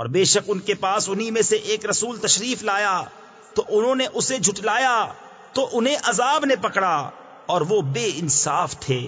اور بے شک ان کے پاس انہی میں سے ایک رسول تشریف لایا، تو انہوں نے اسے جھٹلایا، تو انہیں عذاب نے پکڑا اور وہ بے انصاف تھے۔